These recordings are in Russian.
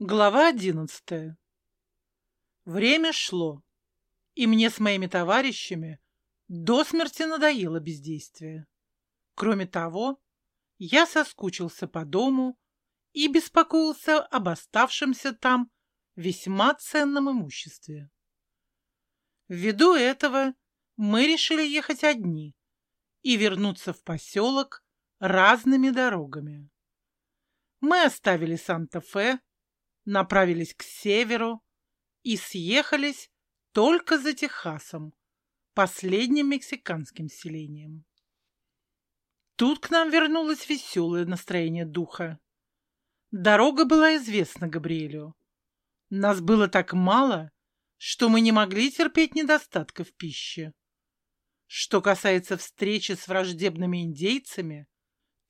Глава одиннадцатая. Время шло, и мне с моими товарищами до смерти надоело бездействие. Кроме того, я соскучился по дому и беспокоился об оставшемся там весьма ценном имуществе. Ввиду этого мы решили ехать одни и вернуться в поселок разными дорогами. Мы оставили Санта-Фе, направились к северу и съехались только за Техасом, последним мексиканским селением. Тут к нам вернулось веселое настроение духа. Дорога была известна Габриэлю. Нас было так мало, что мы не могли терпеть недостатка в пище. Что касается встречи с враждебными индейцами,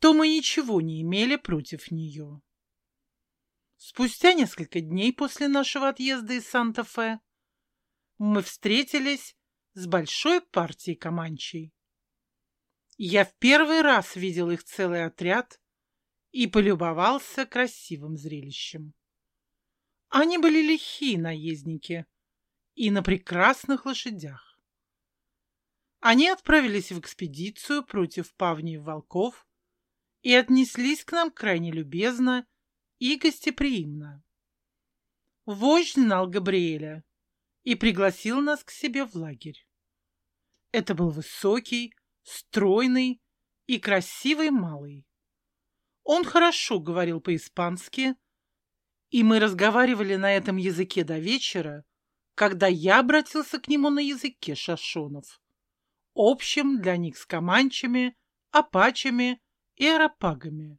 то мы ничего не имели против нее. Спустя несколько дней после нашего отъезда из Санта-Фе мы встретились с большой партией команчей. Я в первый раз видел их целый отряд и полюбовался красивым зрелищем. Они были лихие наездники и на прекрасных лошадях. Они отправились в экспедицию против павней волков и отнеслись к нам крайне любезно и гостеприимно. Вождь знал Габриэля и пригласил нас к себе в лагерь. Это был высокий, стройный и красивый малый. Он хорошо говорил по-испански, и мы разговаривали на этом языке до вечера, когда я обратился к нему на языке шашонов, общем для них с команчами, апачами и арапагами,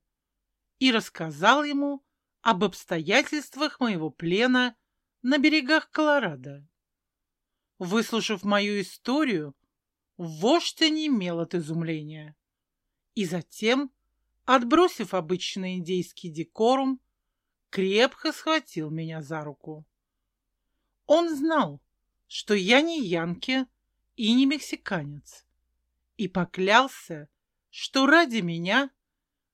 и рассказал ему об обстоятельствах моего плена на берегах Колорадо. Выслушав мою историю, вождь онемел от изумления. И затем, отбросив обычный индейский декорум, крепко схватил меня за руку. Он знал, что я не янки и не мексиканец, и поклялся, что ради меня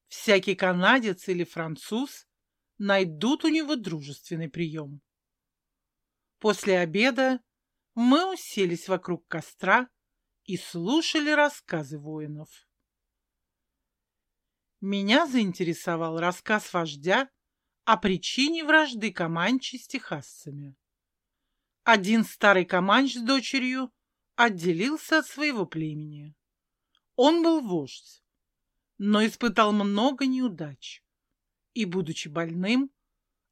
всякий канадец или француз найдут у него дружественный прием. После обеда мы уселись вокруг костра и слушали рассказы воинов. Меня заинтересовал рассказ вождя о причине вражды Каманчи с техасцами. Один старый Каманч с дочерью отделился от своего племени. Он был вождь, но испытал много неудач и, будучи больным,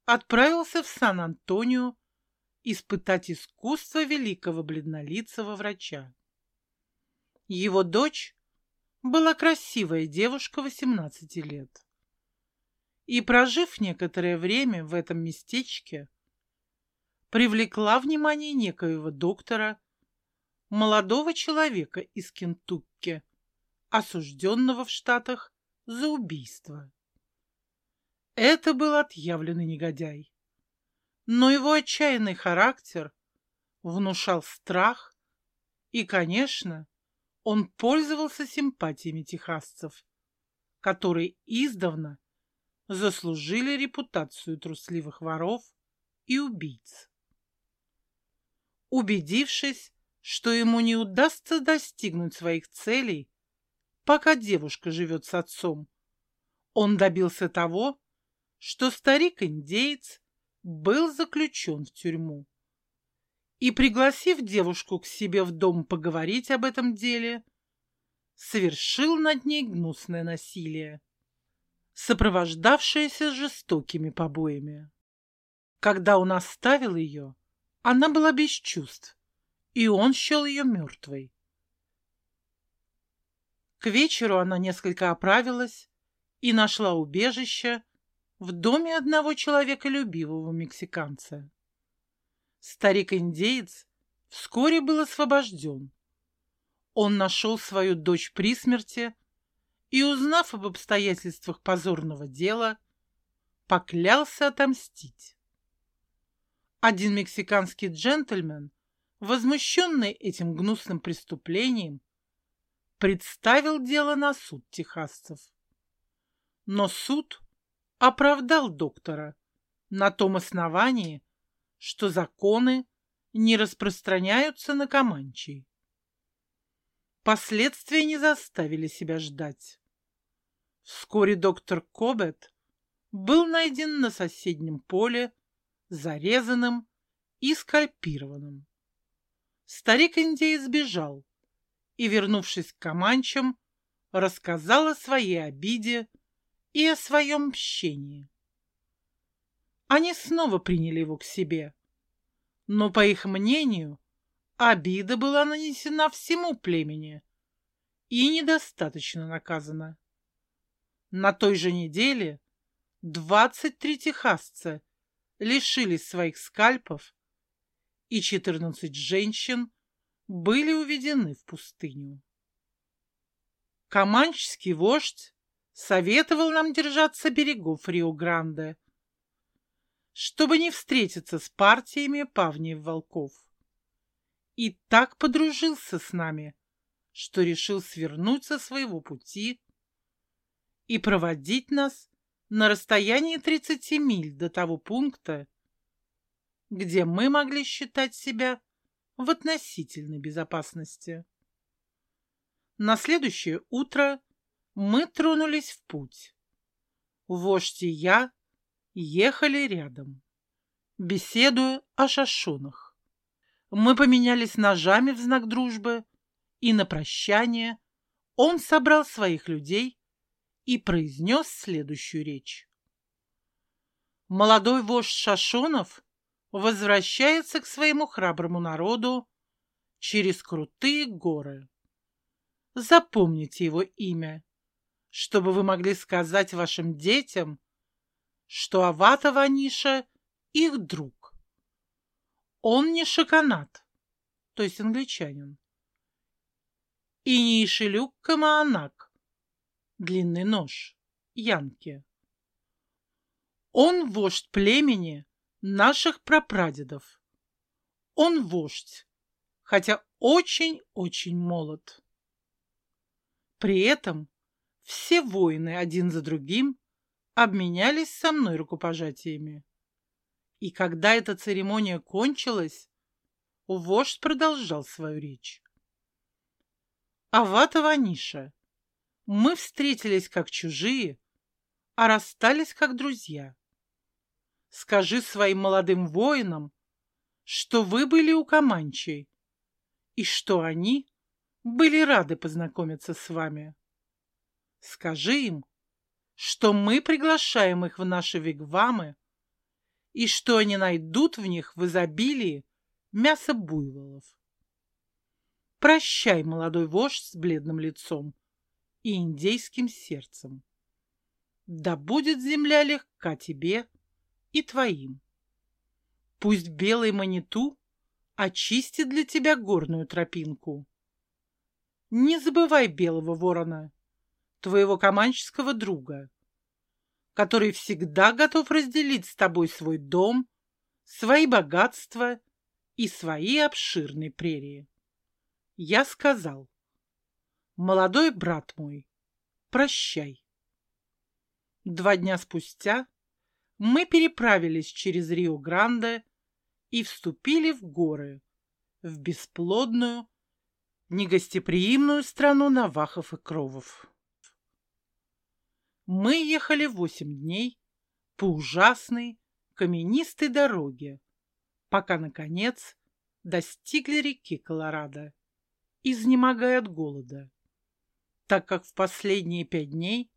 отправился в Сан-Антонио испытать искусство великого бледнолицего врача. Его дочь была красивая девушка 18 лет. И, прожив некоторое время в этом местечке, привлекла внимание некоего доктора, молодого человека из Кентукки, осужденного в Штатах за убийство. Это был отъявленный негодяй. Но его отчаянный характер внушал страх, и, конечно, он пользовался симпатиями техасцев, которые издавна заслужили репутацию трусливых воров и убийц. Убедившись, что ему не удастся достигнуть своих целей, пока девушка живет с отцом, он добился того, что старик-индеец был заключен в тюрьму. И, пригласив девушку к себе в дом поговорить об этом деле, совершил над ней гнусное насилие, сопровождавшееся жестокими побоями. Когда он оставил ее, она была без чувств, и он счел ее мертвой. К вечеру она несколько оправилась и нашла убежище в доме одного человеколюбивого мексиканца. Старик-индеец вскоре был освобожден. Он нашел свою дочь при смерти и, узнав об обстоятельствах позорного дела, поклялся отомстить. Один мексиканский джентльмен, возмущенный этим гнусным преступлением, представил дело на суд техасцев. Но суд оправдал доктора, на том основании, что законы не распространяются на Каманчей. Последствия не заставили себя ждать. Вскоре доктор Кобет был найден на соседнем поле, зарезанным и скальпированным. Старик-индеец сбежал и, вернувшись к Каманчам, рассказал о своей обиде и о своем мщении. Они снова приняли его к себе, но, по их мнению, обида была нанесена всему племени и недостаточно наказана. На той же неделе двадцать три техасца лишились своих скальпов, и четырнадцать женщин были уведены в пустыню. Каманческий вождь советовал нам держаться берегов Рио-Гранде, чтобы не встретиться с партиями павниев-волков. И так подружился с нами, что решил свернуть со своего пути и проводить нас на расстоянии 30 миль до того пункта, где мы могли считать себя в относительной безопасности. На следующее утро мы тронулись в путь. Вождь и я ехали рядом, беседуя о шашунах. Мы поменялись ножами в знак дружбы, и на прощание он собрал своих людей и произнес следующую речь. Молодой вождь Шашунов возвращается к своему храброму народу через крутые горы. Запомните его имя, чтобы вы могли сказать вашим детям, что Авата Ваниша — их друг. Он не шаканат, то есть англичанин, и не Ишелюк Камаанак, длинный нож, Янки. Он вождь племени наших прапрадедов. Он вождь, хотя очень-очень молод. При этом все воины один за другим обменялись со мной рукопожатиями. И когда эта церемония кончилась, вождь продолжал свою речь. Авата Ваниша, мы встретились как чужие, а расстались как друзья. Скажи своим молодым воинам, что вы были у Каманчей, и что они были рады познакомиться с вами. Скажи им, что мы приглашаем их в наши вигвамы и что они найдут в них в изобилии мясо буйволов. Прощай, молодой вождь с бледным лицом и индейским сердцем. Да будет земля легка тебе и твоим. Пусть белый маниту очистит для тебя горную тропинку. Не забывай белого ворона, твоего команческого друга, который всегда готов разделить с тобой свой дом, свои богатства и свои обширные прерии. Я сказал, молодой брат мой, прощай. Два дня спустя мы переправились через Рио-Гранде и вступили в горы, в бесплодную, негостеприимную страну Навахов и Кровов. Мы ехали восемь дней по ужасной каменистой дороге, пока, наконец, достигли реки Колорадо, изнемогая от голода, так как в последние пять дней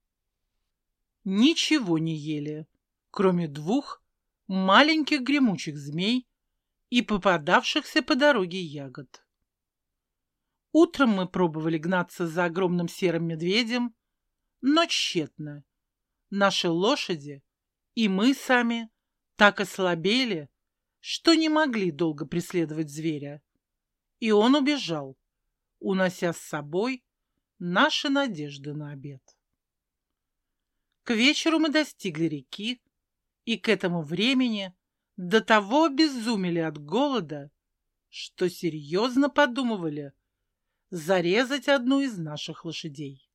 ничего не ели, кроме двух маленьких гремучих змей и попадавшихся по дороге ягод. Утром мы пробовали гнаться за огромным серым медведем, но тщетно. Наши лошади и мы сами так ослабели, что не могли долго преследовать зверя. И он убежал, унося с собой наши надежды на обед. К вечеру мы достигли реки, и к этому времени до того обезумели от голода, что серьезно подумывали зарезать одну из наших лошадей.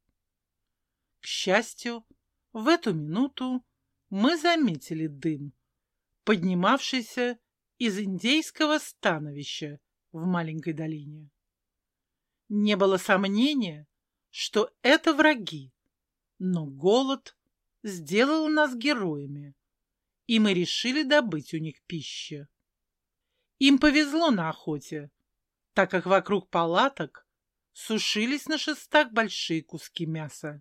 К счастью, в эту минуту мы заметили дым, поднимавшийся из индейского становища в маленькой долине. Не было сомнения, что это враги, но голод сделал нас героями, и мы решили добыть у них пищу. Им повезло на охоте, так как вокруг палаток сушились на шестах большие куски мяса.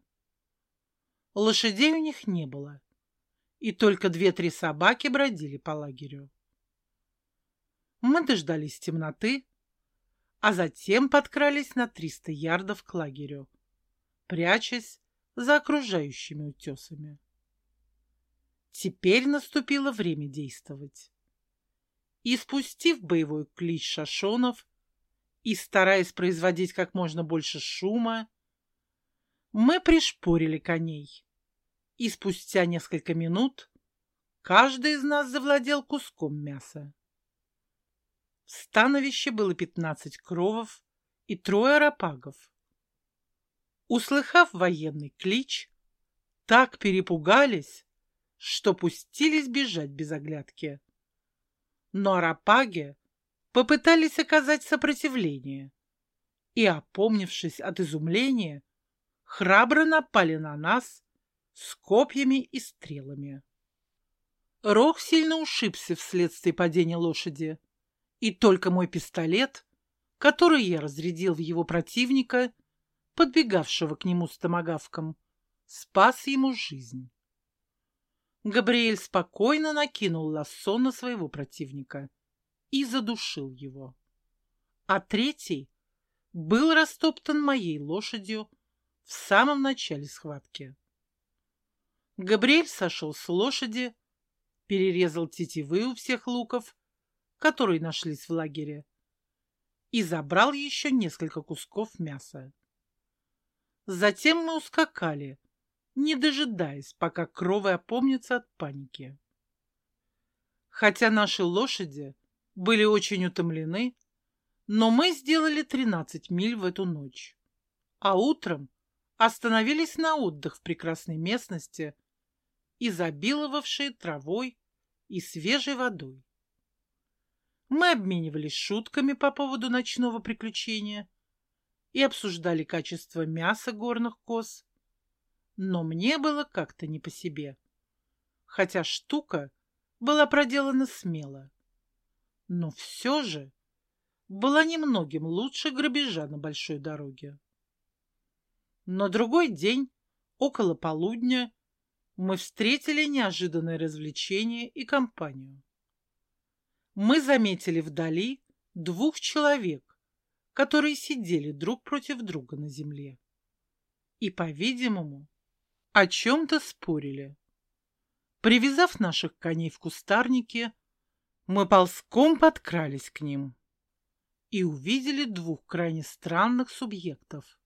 Лошадей у них не было, и только две-три собаки бродили по лагерю. Мы дождались темноты, а затем подкрались на 300 ярдов к лагерю, прячась за окружающими утесами. Теперь наступило время действовать. И спустив боевой клич шашонов и стараясь производить как можно больше шума, мы пришпорили коней. И спустя несколько минут каждый из нас завладел куском мяса. В становище было пятнадцать кровов и трое рапагов. Услыхав военный клич, так перепугались, что пустились бежать без оглядки. Но арапаги попытались оказать сопротивление и, опомнившись от изумления, храбро напали на нас с копьями и стрелами. Рог сильно ушибся вследствие падения лошади, и только мой пистолет, который я разрядил в его противника, подбегавшего к нему с томагавком, спас ему жизнь. Габриэль спокойно накинул лассо на своего противника и задушил его. А третий был растоптан моей лошадью в самом начале схватки. Габриэль сошел с лошади, перерезал тетивы у всех луков которые нашлись в лагере, и забрал еще несколько кусков мяса. Затем мы ускакали, не дожидаясь, пока кровы опомнятся от паники. Хотя наши лошади были очень утомлены, но мы сделали 13 миль в эту ночь, а утром остановились на отдых в прекрасной местности, изобиловавшей травой и свежей водой. Мы обменивались шутками по поводу ночного приключения и обсуждали качество мяса горных коз. Но мне было как-то не по себе, хотя штука была проделана смело. Но все же была немногим лучше грабежа на большой дороге. На другой день, около полудня, мы встретили неожиданное развлечение и компанию мы заметили вдали двух человек, которые сидели друг против друга на земле. И, по-видимому, о чем-то спорили. Привязав наших коней в кустарнике, мы ползком подкрались к ним и увидели двух крайне странных субъектов.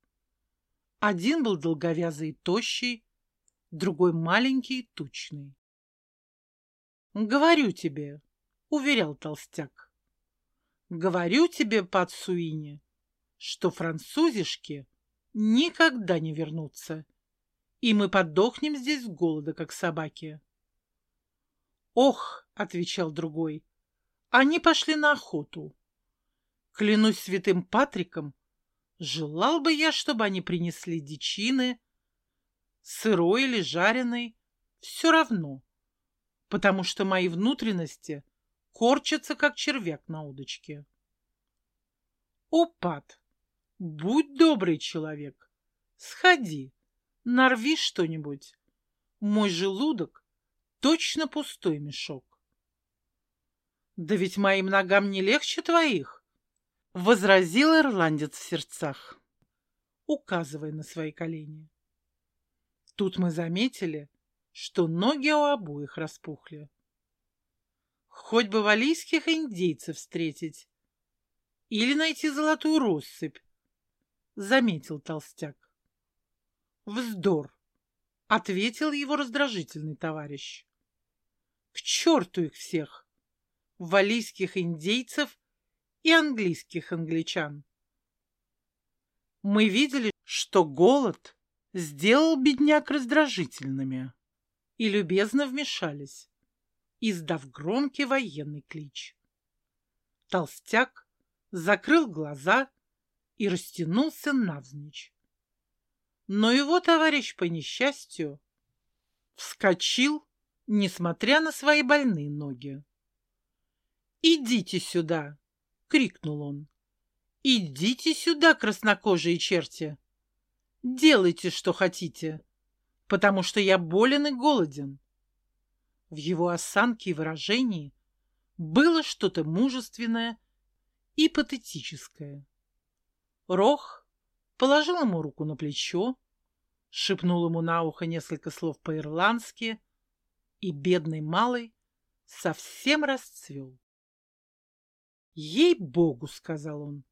Один был долговязый и тощий, другой маленький и тучный. «Говорю тебе, — уверял толстяк. «Говорю тебе, Пацуини, что французишки никогда не вернутся, и мы подохнем здесь с голода, как собаки». «Ох!» — отвечал другой. «Они пошли на охоту. Клянусь святым Патриком, желал бы я, чтобы они принесли дичины, сырой или жареной, все равно, потому что мои внутренности — корчится, как червяк на удочке. Опад, будь добрый человек, сходи, нарви что-нибудь. Мой желудок точно пустой мешок. Да ведь моим ногам не легче твоих, возразил ирландец в сердцах, указывая на свои колени. Тут мы заметили, что ноги у обоих распухли. Хоть бы валийских индейцев встретить. Или найти золотую россыпь, — заметил толстяк. Вздор, — ответил его раздражительный товарищ. К черту их всех, валийских индейцев и английских англичан. Мы видели, что голод сделал бедняк раздражительными и любезно вмешались. издав громкий военный клич. Толстяк закрыл глаза и растянулся навзничь. Но его товарищ по несчастью вскочил, несмотря на свои больные ноги. «Идите сюда!» — крикнул он. «Идите сюда, краснокожие черти! Делайте, что хотите, потому что я болен и голоден». В его осанке и выражении было что-то мужественное и патетическое. Рох положил ему руку на плечо, шепнул ему на ухо несколько слов по-ирландски, и бедный малый совсем расцвел. «Ей-богу!» — сказал он.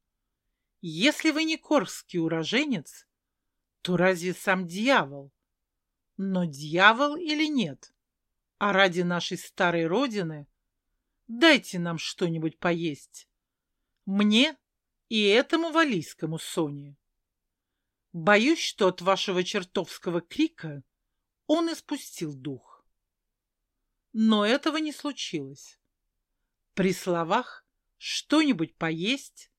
«Если вы не корский уроженец, то разве сам дьявол? Но дьявол или нет? А ради нашей старой родины дайте нам что-нибудь поесть. Мне и этому валийскому Соне. Боюсь, что от вашего чертовского крика он испустил дух. Но этого не случилось. При словах что-нибудь поесть?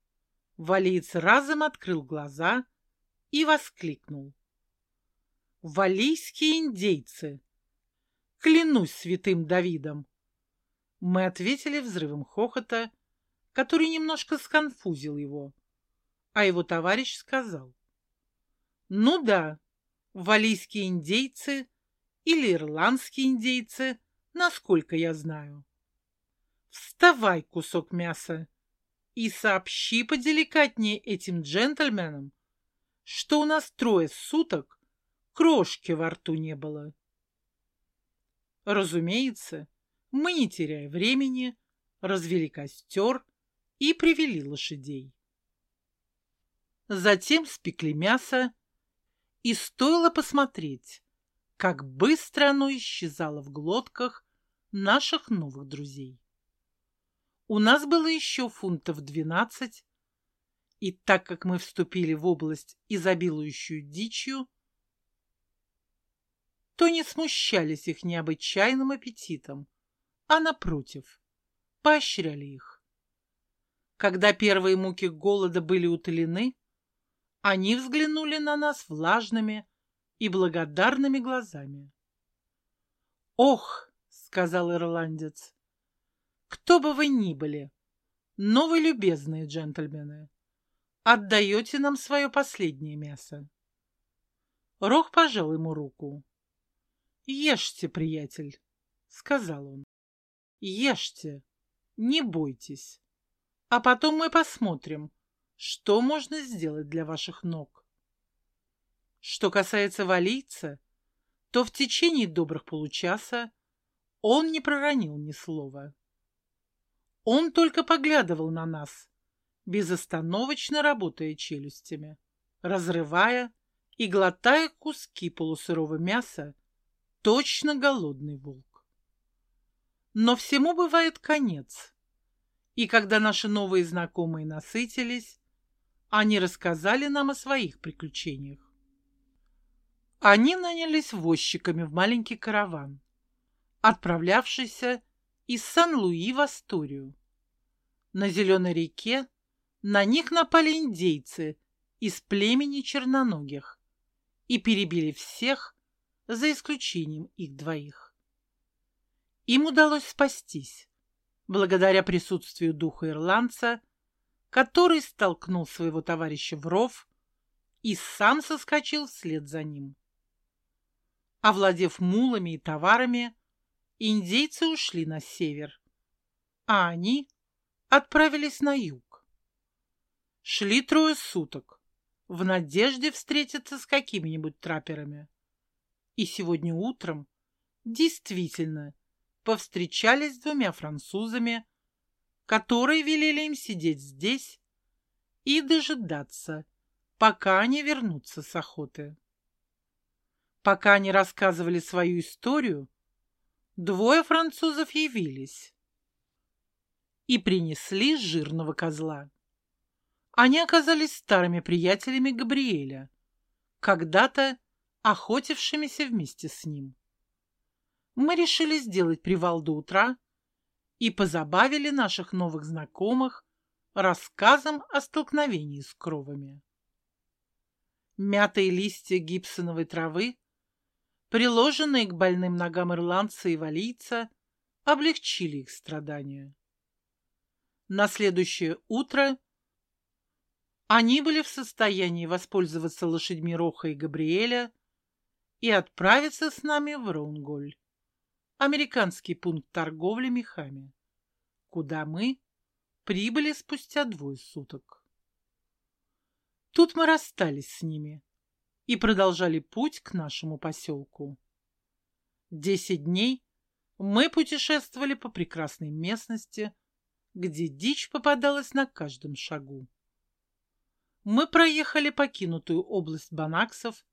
Валиец разом открыл глаза и воскликнул. Валийские индейцы! Клянусь святым Давидом! Мы ответили взрывом хохота, который немножко сконфузил его, а его товарищ сказал. Ну да, валийские индейцы или ирландские индейцы, насколько я знаю. Вставай, кусок мяса, и сообщи поделикатнее этим джентльменам, что у нас трое суток крошки во рту не было. Разумеется, мы, не теряя времени, развели костер и привели лошадей. Затем спекли мясо, и стоило посмотреть, как быстро оно исчезало в глотках наших новых друзей. У нас было еще фунтов двенадцать, и так как мы вступили в область, изобилующую дичью, то не смущались их необычайным аппетитом, а, напротив, поощряли их. Когда первые муки голода были утолены, они взглянули на нас влажными и благодарными глазами. «Ох!» — сказал ирландец. Кто бы вы ни были, но вы любезные джентльмены, отдаете нам свое последнее мясо. Рох пожал ему руку. «Ешьте, приятель», — сказал он. «Ешьте, не бойтесь, а потом мы посмотрим, что можно сделать для ваших ног». Что касается валийца, то в течение добрых получаса он не проронил ни слова. Он только поглядывал на нас, безостановочно работая челюстями, разрывая и глотая куски полусырого мяса, точно голодный волк. Но всему бывает конец, и когда наши новые знакомые насытились, они рассказали нам о своих приключениях. Они нанялись возчиками в маленький караван, отправлявшийся из Сан-Луи в Астурию. На Зеленой реке на них напали индейцы из племени черноногих и перебили всех, за исключением их двоих. Им удалось спастись, благодаря присутствию духа ирландца, который столкнул своего товарища в ров и сам соскочил вслед за ним. Овладев мулами и товарами, индейцы ушли на север, а они отправились на юг. Шли трое суток в надежде встретиться с какими-нибудь трапперами. И сегодня утром действительно повстречались с двумя французами, которые велели им сидеть здесь и дожидаться, пока они вернутся с охоты. Пока они рассказывали свою историю, Двое французов явились и принесли жирного козла. Они оказались старыми приятелями Габриэля, когда-то охотившимися вместе с ним. Мы решили сделать привал до утра и позабавили наших новых знакомых рассказом о столкновении с кровами. Мятые листья гибсоновой травы, приложенные к больным ногам ирландца и валийца, облегчили их страдания. На следующее утро они были в состоянии воспользоваться лошадьми Роха и Габриэля и отправиться с нами в Роунголь, американский пункт торговли мехами, куда мы прибыли спустя двое суток. Тут мы расстались с ними и продолжали путь к нашему поселку. Десять дней мы путешествовали по прекрасной местности, где дичь попадалась на каждом шагу. Мы проехали покинутую область Банаксов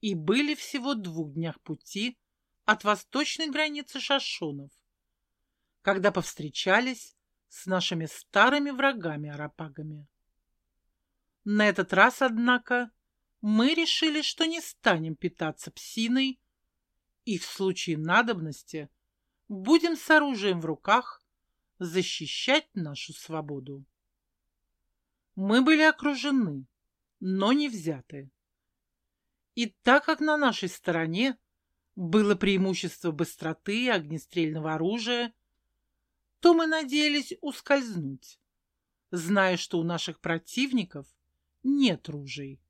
и были всего двух днях пути от восточной границы Шашонов, когда повстречались с нашими старыми врагами-арапагами. На этот раз, однако, мы решили, что не станем питаться псиной и в случае надобности будем с оружием в руках защищать нашу свободу. Мы были окружены, но не взяты. И так как на нашей стороне было преимущество быстроты и огнестрельного оружия, то мы надеялись ускользнуть, зная, что у наших противников нет ружей.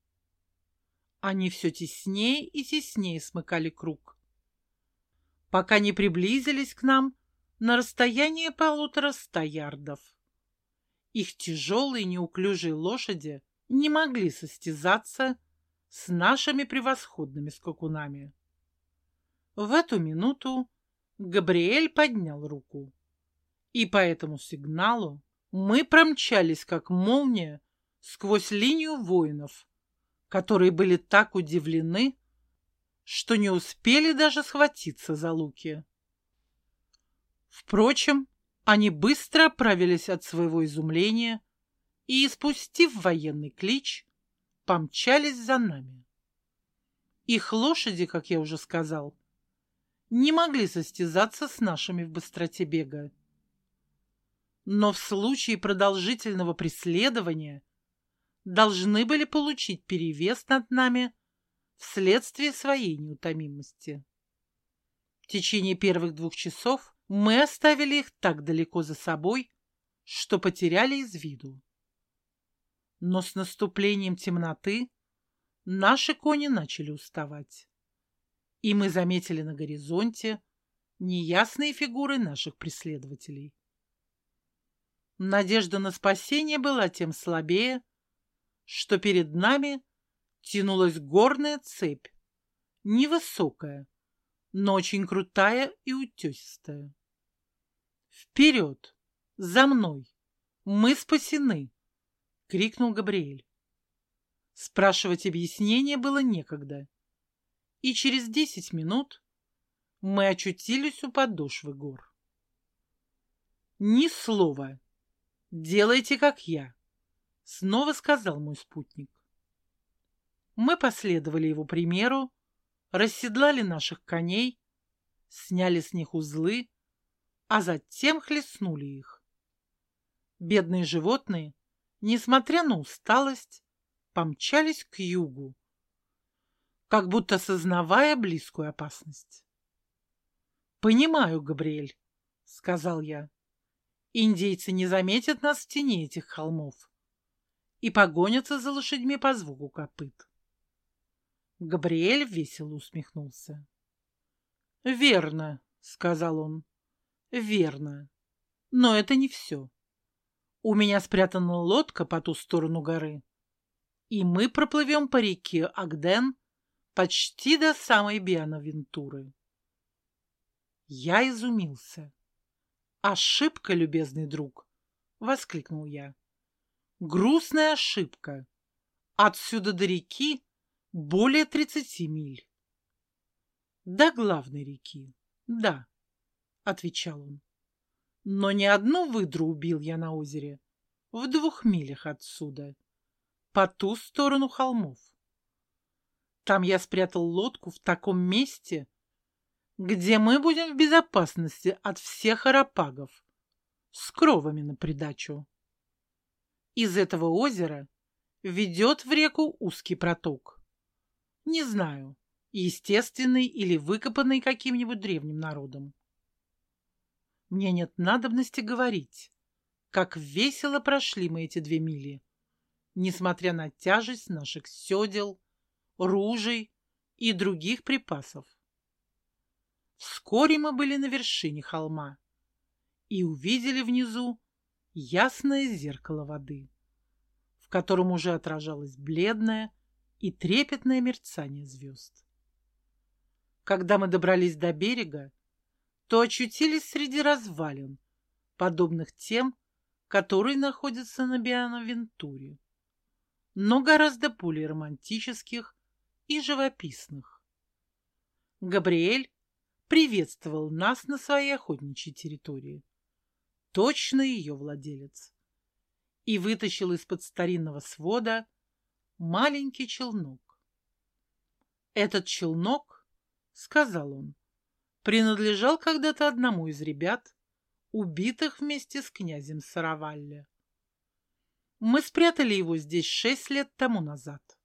Они все теснее и теснее смыкали круг, пока не приблизились к нам на расстояние полутора ста ярдов. Их тяжелые неуклюжие лошади не могли состязаться с нашими превосходными скакунами. В эту минуту Габриэль поднял руку, и по этому сигналу мы промчались, как молния, сквозь линию воинов, которые были так удивлены, что не успели даже схватиться за луки. Впрочем, они быстро оправились от своего изумления и, испустив военный клич, помчались за нами. Их лошади, как я уже сказал, не могли состязаться с нашими в быстроте бега. Но в случае продолжительного преследования должны были получить перевес над нами вследствие своей неутомимости. В течение первых двух часов мы оставили их так далеко за собой, что потеряли из виду. Но с наступлением темноты наши кони начали уставать, и мы заметили на горизонте неясные фигуры наших преследователей. Надежда на спасение была тем слабее, что перед нами тянулась горная цепь, невысокая, но очень крутая и утесистая. «Вперед! За мной! Мы спасены!» — крикнул Габриэль. Спрашивать объяснения было некогда, и через десять минут мы очутились у подошвы гор. «Ни слова! Делайте, как я!» — снова сказал мой спутник. Мы последовали его примеру, расседлали наших коней, сняли с них узлы, а затем хлестнули их. Бедные животные, несмотря на усталость, помчались к югу, как будто сознавая близкую опасность. «Понимаю, Габриэль», — сказал я. «Индейцы не заметят нас в тени этих холмов и погонятся за лошадьми по звуку копыт». Габриэль весело усмехнулся. «Верно», — сказал он, — «верно. Но это не все. У меня спрятана лодка по ту сторону горы, и мы проплывем по реке Агден почти до самой Биановентуры». Я изумился. «Ошибка, любезный друг!» — воскликнул я. «Грустная ошибка. Отсюда до реки более тридцати миль. До главной реки, да, отвечал он. Но ни одну выдру убил я на озере, в двух милях отсюда, по ту сторону холмов. Там я спрятал лодку в таком месте, где мы будем в безопасности от всех арапагов, с кровами на придачу. Из этого озера ведет в реку узкий проток. Не знаю, естественный или выкопанный каким-нибудь древним народом. Мне нет надобности говорить, как весело прошли мы эти две мили, несмотря на тяжесть наших седел, ружей и других припасов. Вскоре мы были на вершине холма и увидели внизу ясное зеркало воды, в котором уже отражалось бледное и трепетное мерцание звезд. Когда мы добрались до берега, то очутились среди развалин, подобных тем, которые находятся на Биановентуре, но гораздо более романтических и живописных. Габриэль приветствовал нас на своей охотничьей территории. Точно ее владелец. И вытащил из-под старинного свода маленький челнок. Этот челнок, сказал он, принадлежал когда-то одному из ребят, убитых вместе с князем Саравалле. Мы спрятали его здесь шесть лет тому назад.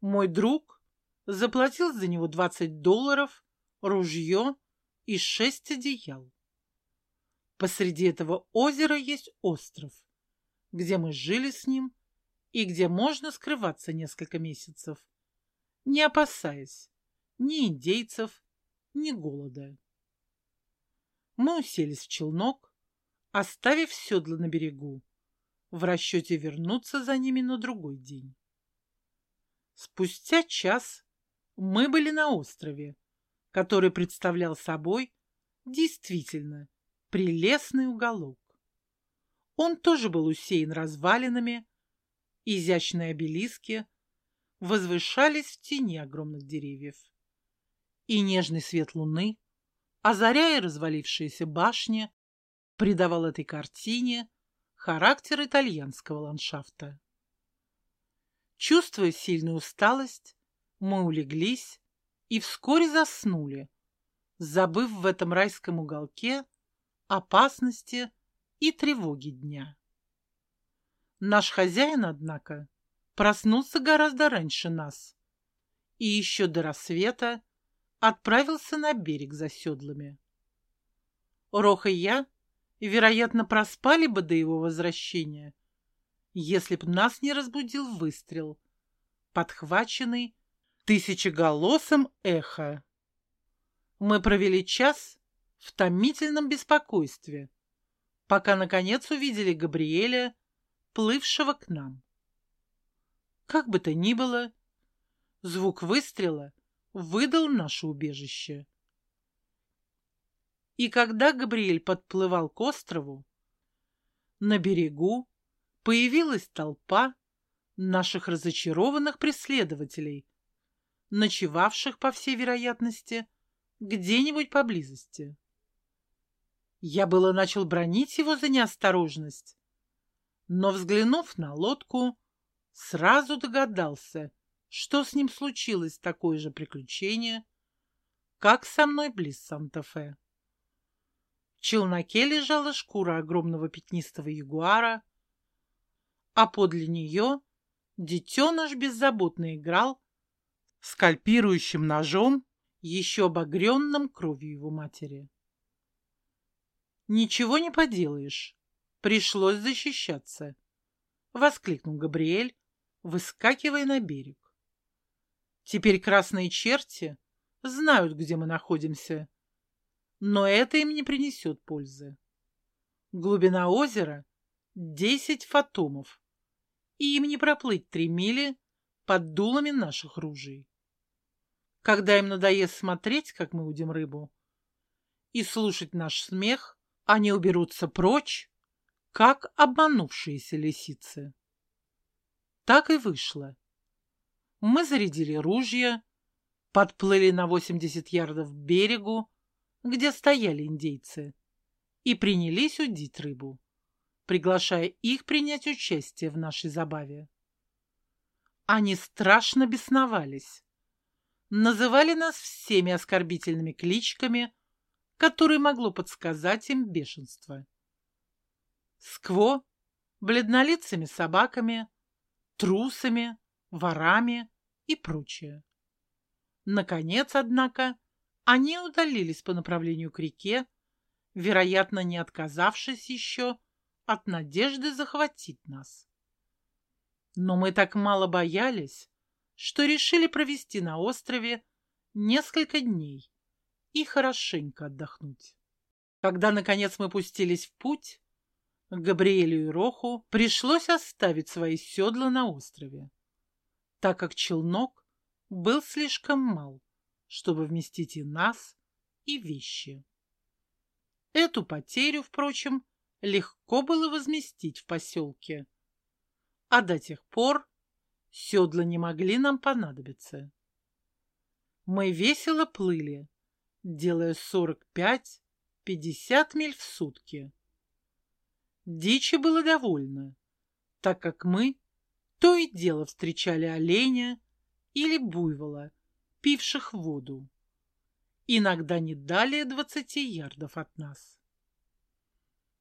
Мой друг заплатил за него двадцать долларов ружье и шесть одеял. Посреди этого озера есть остров, где мы жили с ним и где можно скрываться несколько месяцев, не опасаясь ни индейцев, ни голода. Мы уселись в челнок, оставив седла на берегу, в расчете вернуться за ними на другой день. Спустя час мы были на острове, который представлял собой действительно прелестный уголок. Он тоже был усеян развалинами, изящные обелиски возвышались в тени огромных деревьев. И нежный свет луны, озаряя развалившиеся башни, придавал этой картине характер итальянского ландшафта. Чувствуя сильную усталость, мы улеглись и вскоре заснули, забыв в этом райском уголке опасности и тревоги дня. Наш хозяин, однако, проснулся гораздо раньше нас и еще до рассвета отправился на берег за седлами. Рох и я, вероятно, проспали бы до его возвращения, если б нас не разбудил выстрел, подхваченный тысячеголосым эхо. Мы провели час в томительном беспокойстве, пока, наконец, увидели Габриэля, плывшего к нам. Как бы то ни было, звук выстрела выдал наше убежище. И когда Габриэль подплывал к острову, на берегу появилась толпа наших разочарованных преследователей — ночевавших, по всей вероятности, где-нибудь поблизости. Я было начал бронить его за неосторожность, но, взглянув на лодку, сразу догадался, что с ним случилось такое же приключение, как со мной близ Санта-Фе. В челноке лежала шкура огромного пятнистого ягуара, а подле нее детеныш беззаботно играл скальпирующим ножом, еще обогренным кровью его матери. «Ничего не поделаешь. Пришлось защищаться», — воскликнул Габриэль, выскакивая на берег. «Теперь красные черти знают, где мы находимся, но это им не принесет пользы. Глубина озера — десять фотомов, и им не проплыть три мили под дулами наших ружей. Когда им надоест смотреть, как мы удим рыбу, и слушать наш смех, они уберутся прочь, как обманувшиеся лисицы. Так и вышло. Мы зарядили ружья, подплыли на 80 ярдов к берегу, где стояли индейцы, и принялись удить рыбу, приглашая их принять участие в нашей забаве. Они страшно бесновались. Называли нас всеми оскорбительными кличками, которые могло подсказать им бешенство. скво, бледнолицами собаками, трусами, ворами и прочее. Наконец, однако, они удалились по направлению к реке, вероятно, не отказавшись еще от надежды захватить нас. Но мы так мало боялись, что решили провести на острове несколько дней и хорошенько отдохнуть. Когда, наконец, мы пустились в путь, Габриэлю и Роху пришлось оставить свои седла на острове, так как челнок был слишком мал, чтобы вместить и нас, и вещи. Эту потерю, впрочем, легко было возместить в поселке, а до тех пор седла не могли нам понадобиться. Мы весело плыли, делая сорок пять-пятьдесят миль в сутки. Дичи было довольно, так как мы то и дело встречали оленя или буйвола, пивших воду. Иногда не далее двадцати ярдов от нас.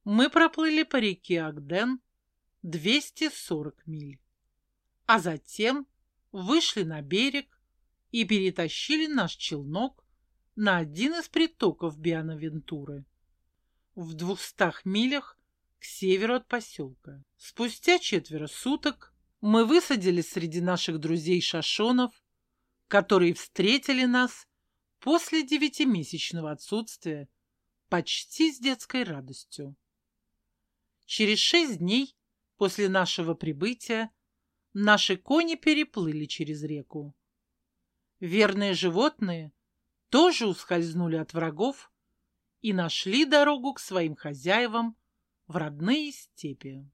Мы проплыли по реке Агден 240 миль, а затем вышли на берег и перетащили наш челнок на один из притоков Бианавентуры в двухстах милях к северу от поселка. Спустя четверо суток мы высадились среди наших друзей-шашонов, которые встретили нас после девятимесячного отсутствия почти с детской радостью. Через шесть дней после нашего прибытия наши кони переплыли через реку. Верные животные тоже ускользнули от врагов и нашли дорогу к своим хозяевам в родные степи.